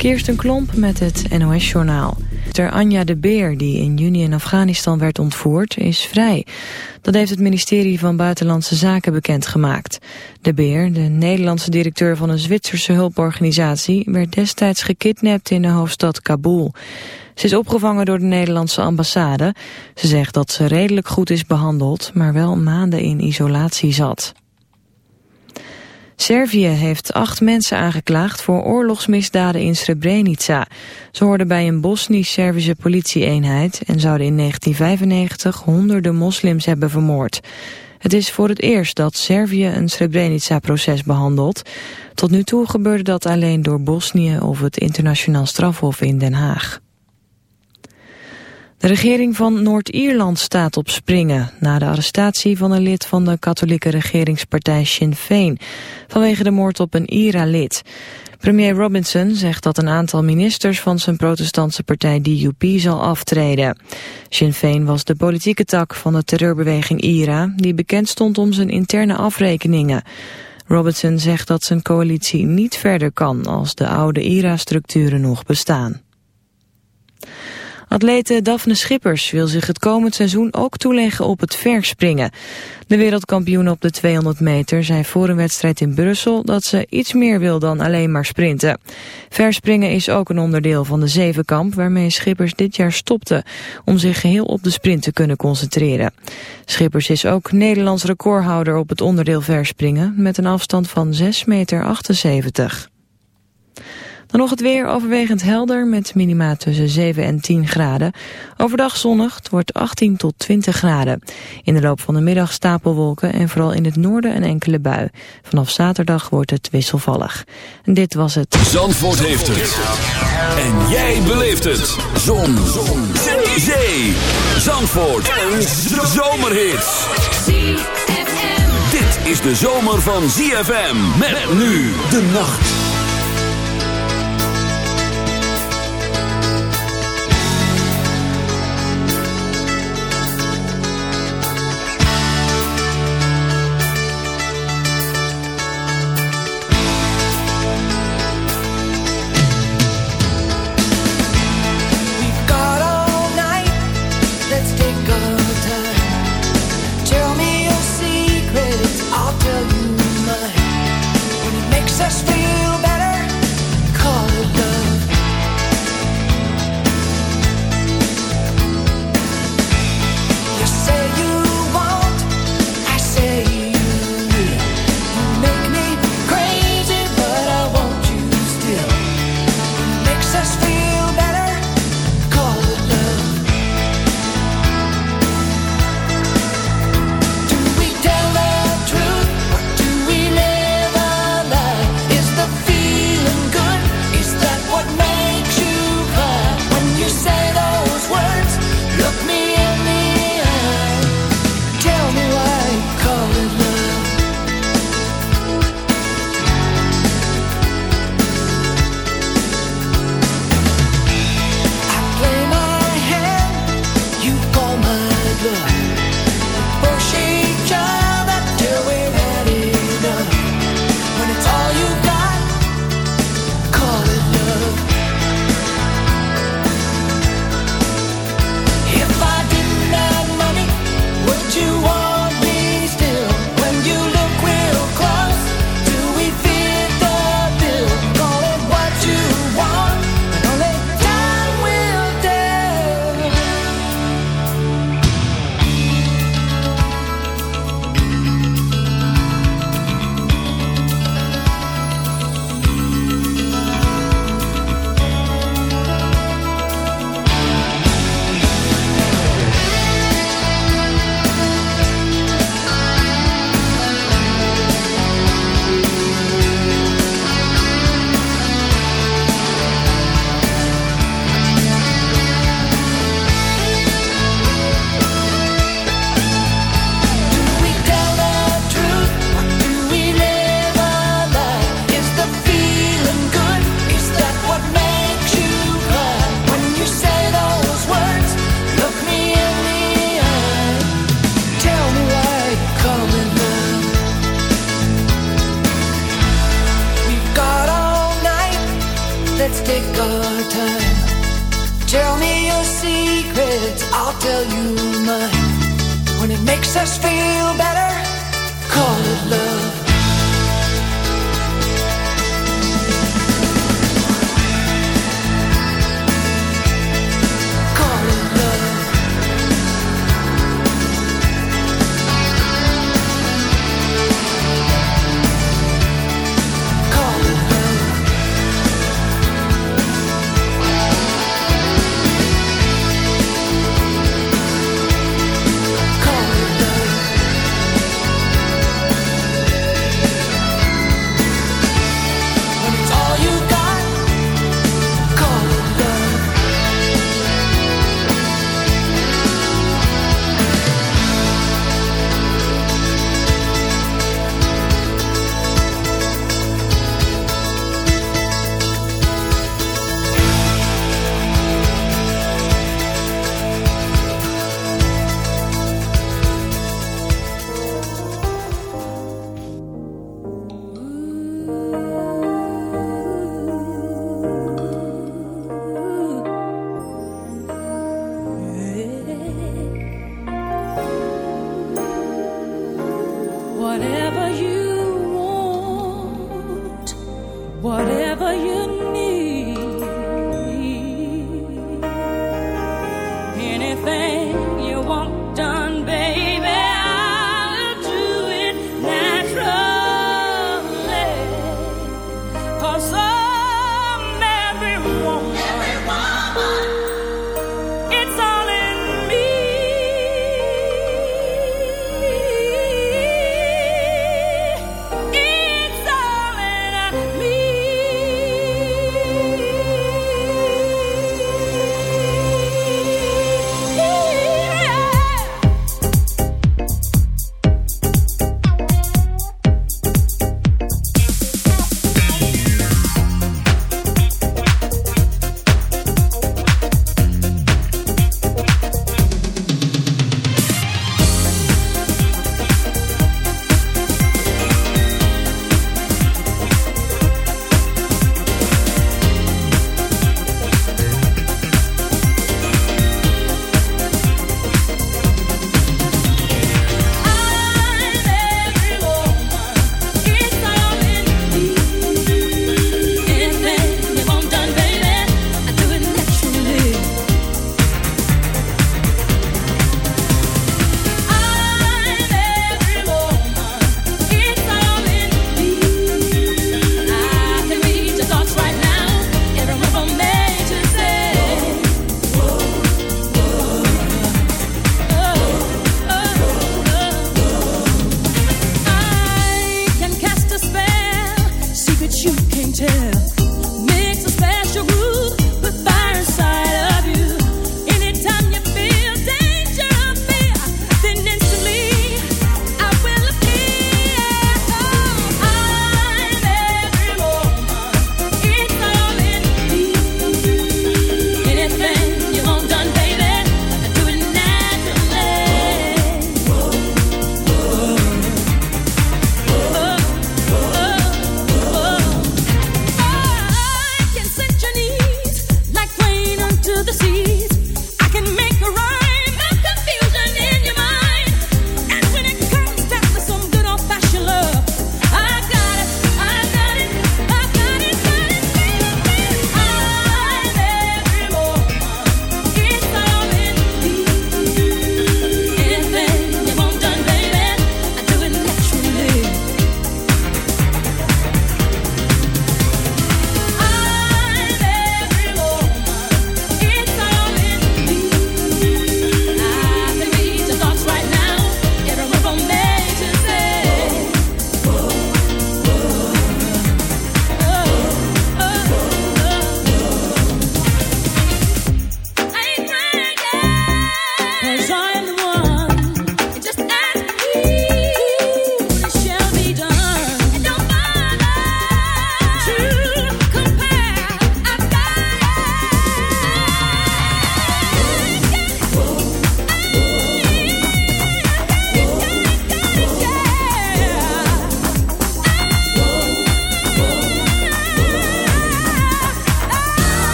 Kirsten Klomp met het NOS-journaal. Ter Anja de Beer, die in juni in Afghanistan werd ontvoerd, is vrij. Dat heeft het ministerie van Buitenlandse Zaken bekendgemaakt. De Beer, de Nederlandse directeur van een Zwitserse hulporganisatie... werd destijds gekidnapt in de hoofdstad Kabul. Ze is opgevangen door de Nederlandse ambassade. Ze zegt dat ze redelijk goed is behandeld, maar wel maanden in isolatie zat. Servië heeft acht mensen aangeklaagd voor oorlogsmisdaden in Srebrenica. Ze hoorden bij een Bosnisch-Servische politieeenheid en zouden in 1995 honderden moslims hebben vermoord. Het is voor het eerst dat Servië een Srebrenica-proces behandelt. Tot nu toe gebeurde dat alleen door Bosnië of het internationaal strafhof in Den Haag. De regering van Noord-Ierland staat op springen... na de arrestatie van een lid van de katholieke regeringspartij Sinn Féin... vanwege de moord op een IRA-lid. Premier Robinson zegt dat een aantal ministers van zijn protestantse partij DUP zal aftreden. Sinn Féin was de politieke tak van de terreurbeweging IRA... die bekend stond om zijn interne afrekeningen. Robinson zegt dat zijn coalitie niet verder kan als de oude IRA-structuren nog bestaan. Atlete Daphne Schippers wil zich het komend seizoen ook toeleggen op het verspringen. De wereldkampioen op de 200 meter zei voor een wedstrijd in Brussel dat ze iets meer wil dan alleen maar sprinten. Verspringen is ook een onderdeel van de zevenkamp waarmee Schippers dit jaar stopte om zich geheel op de sprint te kunnen concentreren. Schippers is ook Nederlands recordhouder op het onderdeel verspringen met een afstand van 6,78 meter. Dan nog het weer overwegend helder met minima tussen 7 en 10 graden. Overdag zonnig, het wordt 18 tot 20 graden. In de loop van de middag stapelwolken en vooral in het noorden een enkele bui. Vanaf zaterdag wordt het wisselvallig. Dit was het. Zandvoort heeft het. En jij beleeft het. Zon. Zon. Zee. Zandvoort. Een zomerhit. Dit is de zomer van ZFM. Met nu de nacht.